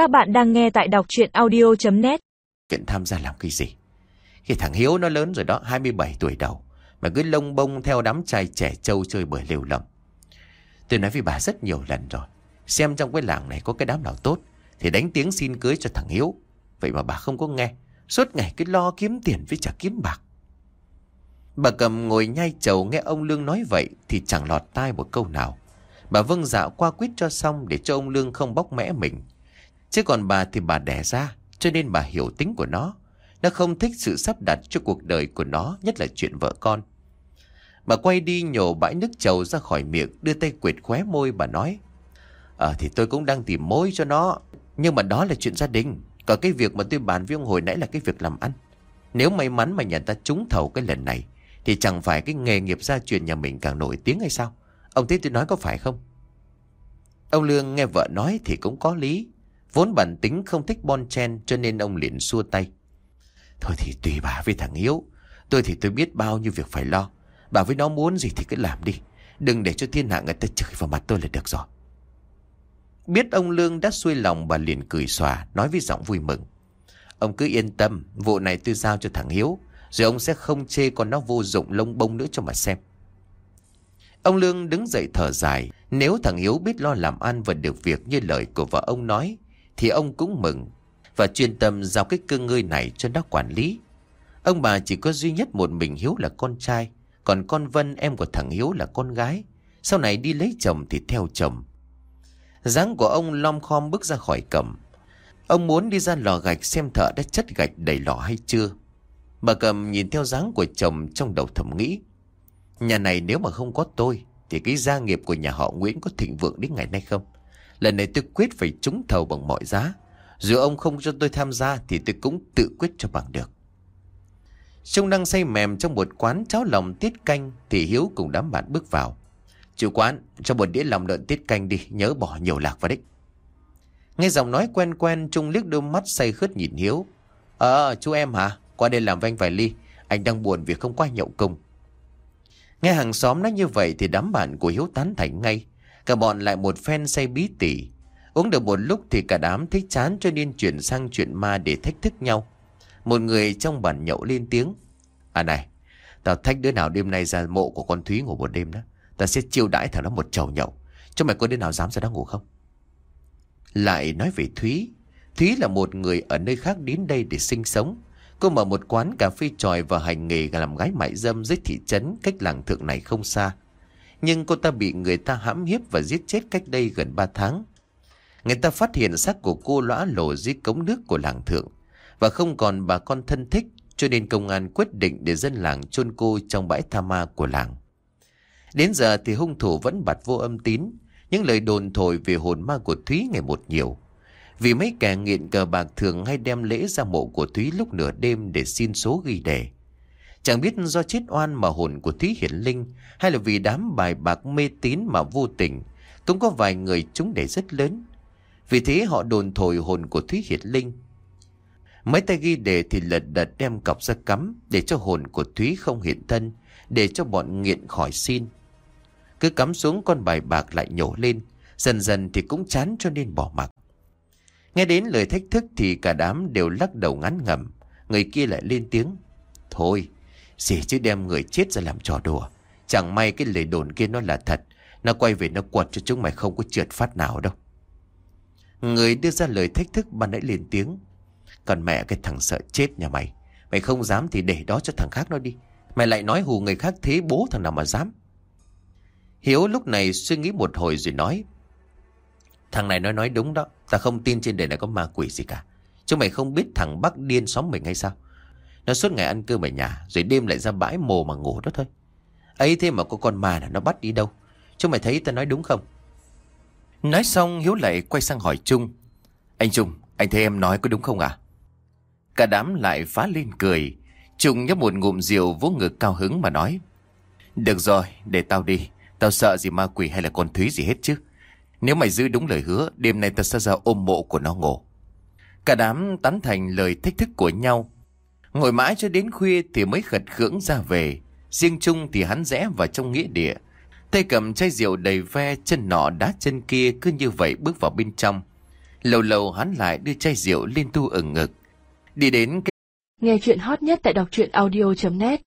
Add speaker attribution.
Speaker 1: Các bạn đang nghe tại đọc chuyện audio.net
Speaker 2: Chuyện tham gia làm cái gì? Khi thằng Hiếu nó lớn rồi đó, 27 tuổi đầu. Mà cứ lông bông theo đám trai trẻ trâu chơi bời liều lầm. Tôi nói với bà rất nhiều lần rồi. Xem trong cái làng này có cái đám nào tốt. Thì đánh tiếng xin cưới cho thằng Hiếu. Vậy mà bà không có nghe. Suốt ngày cứ lo kiếm tiền với chả kiếm bạc. Bà cầm ngồi nhai chầu nghe ông Lương nói vậy thì chẳng lọt tai một câu nào. Bà vâng dạo qua quyết cho xong để cho ông Lương không bóc mẽ mình. Chứ còn bà thì bà đẻ ra, cho nên bà hiểu tính của nó. Nó không thích sự sắp đặt cho cuộc đời của nó, nhất là chuyện vợ con. Bà quay đi nhổ bãi nước trầu ra khỏi miệng, đưa tay quệt khóe môi bà nói. Ờ thì tôi cũng đang tìm mối cho nó, nhưng mà đó là chuyện gia đình. Còn cái việc mà tôi bàn với ông hồi nãy là cái việc làm ăn. Nếu may mắn mà nhà ta trúng thầu cái lần này, thì chẳng phải cái nghề nghiệp gia truyền nhà mình càng nổi tiếng hay sao? Ông thấy tôi nói có phải không? Ông Lương nghe vợ nói thì cũng có lý. Vốn bản tính không thích bon chen cho nên ông liền xua tay. Thôi thì tùy bà với thằng Hiếu. Tôi thì tôi biết bao nhiêu việc phải lo. Bà với nó muốn gì thì cứ làm đi. Đừng để cho thiên hạ người ta chửi vào mặt tôi là được rồi. Biết ông Lương đã xuôi lòng bà liền cười xòa nói với giọng vui mừng. Ông cứ yên tâm, vụ này tôi giao cho thằng Hiếu. Rồi ông sẽ không chê con nó vô dụng lông bông nữa cho mà xem. Ông Lương đứng dậy thở dài. Nếu thằng Hiếu biết lo làm ăn và được việc như lời của vợ ông nói, thì ông cũng mừng. Và chuyên tâm giao cái cơ ngơi này cho nó quản lý. Ông bà chỉ có duy nhất một mình Hiếu là con trai. Còn con Vân, em của thằng Hiếu là con gái. Sau này đi lấy chồng thì theo chồng. dáng của ông lom khom bước ra khỏi cầm. Ông muốn đi ra lò gạch xem thợ đã chất gạch đầy lò hay chưa. Bà cầm nhìn theo dáng của chồng trong đầu thầm nghĩ. Nhà này nếu mà không có tôi, Thì cái gia nghiệp của nhà họ Nguyễn có thịnh vượng đến ngày nay không Lần này tôi quyết phải trúng thầu bằng mọi giá. Dù ông không cho tôi tham gia Thì tôi cũng tự quyết cho bằng được. Trông đang say mềm trong một quán cháo lòng tiết canh Thì Hiếu cùng đám bạn bước vào. Chủ quán, cho một đĩa lòng lợn tiết canh đi, Nhớ bỏ nhiều lạc vào đấy. Nghe giọng nói quen quen, Trung liếc đôi mắt say khướt nhìn Hiếu. Ờ chú em hả? Qua đây làm với anh vài ly, Anh đang buồn vì không qua nhậu cùng. Nghe hàng xóm nói như vậy thì đám bạn của Hiếu tán thành ngay. Cả bọn lại một phen say bí tỉ. Uống được một lúc thì cả đám thích chán cho nên chuyển sang chuyện ma để thách thức nhau. Một người trong bàn nhậu lên tiếng. À này, tao thách đứa nào đêm nay ra mộ của con Thúy ngủ một đêm đó. Tao sẽ chiêu đãi thằng đó một chầu nhậu. Cho mày có đứa nào dám ra đó ngủ không? Lại nói về Thúy. Thúy là một người ở nơi khác đến đây để sinh sống. Cô mở một quán cà phê tròi và hành nghề làm gái mại dâm dưới thị trấn cách làng thượng này không xa. Nhưng cô ta bị người ta hãm hiếp và giết chết cách đây gần 3 tháng. Người ta phát hiện xác của cô lõa lổ dưới cống nước của làng thượng và không còn bà con thân thích cho nên công an quyết định để dân làng chôn cô trong bãi tha ma của làng. Đến giờ thì hung thủ vẫn bặt vô âm tín, những lời đồn thổi về hồn ma của Thúy ngày một nhiều. Vì mấy kẻ nghiện cờ bạc thường hay đem lễ ra mộ của Thúy lúc nửa đêm để xin số ghi đề. Chẳng biết do chết oan mà hồn của Thúy hiển linh hay là vì đám bài bạc mê tín mà vô tình, cũng có vài người chúng để rất lớn. Vì thế họ đồn thổi hồn của Thúy hiển linh. Mấy tay ghi đề thì lật đật đem cọc ra cắm để cho hồn của Thúy không hiện thân, để cho bọn nghiện khỏi xin. Cứ cắm xuống con bài bạc lại nhổ lên, dần dần thì cũng chán cho nên bỏ mặc. Nghe đến lời thách thức thì cả đám đều lắc đầu ngắn ngầm. Người kia lại lên tiếng. Thôi, gì chứ đem người chết ra làm trò đùa. Chẳng may cái lời đồn kia nó là thật. Nó quay về nó quật cho chúng mày không có trượt phát nào đâu. Người đưa ra lời thách thức ban nãy lên tiếng. Còn mẹ cái thằng sợ chết nhà mày. Mày không dám thì để đó cho thằng khác nó đi. Mày lại nói hù người khác thế, bố thằng nào mà dám. Hiếu lúc này suy nghĩ một hồi rồi nói. Thằng này nói nói đúng đó. Ta không tin trên đời này có ma quỷ gì cả. Chúng mày không biết thằng Bắc điên xóm mình hay sao? Nó suốt ngày ăn cơm ở nhà, rồi đêm lại ra bãi mồ mà ngủ đó thôi. ấy thế mà có con ma là nó bắt đi đâu? Chúng mày thấy ta nói đúng không? Nói xong Hiếu lại quay sang hỏi Trung. Anh Trung, anh thấy em nói có đúng không à? Cả đám lại phá lên cười. Trung nhấp một ngụm rượu vỗ ngực cao hứng mà nói. Được rồi, để tao đi. Tao sợ gì ma quỷ hay là con Thúy gì hết chứ. Nếu mày giữ đúng lời hứa, đêm nay ta sẽ ra ôm mộ của nó ngủ. Cả đám tán thành lời thách thức của nhau. Ngồi mãi cho đến khuya thì mới khật khưỡng ra về. Riêng Chung thì hắn rẽ vào trong nghĩa địa. Tay cầm chai rượu đầy ve, chân nọ đá chân kia cứ như vậy bước vào bên trong. Lâu lâu hắn lại đưa chai rượu lên tu ở ngực. Đi đến cái
Speaker 3: Nghe chuyện hot nhất tại đọc truyện audio.net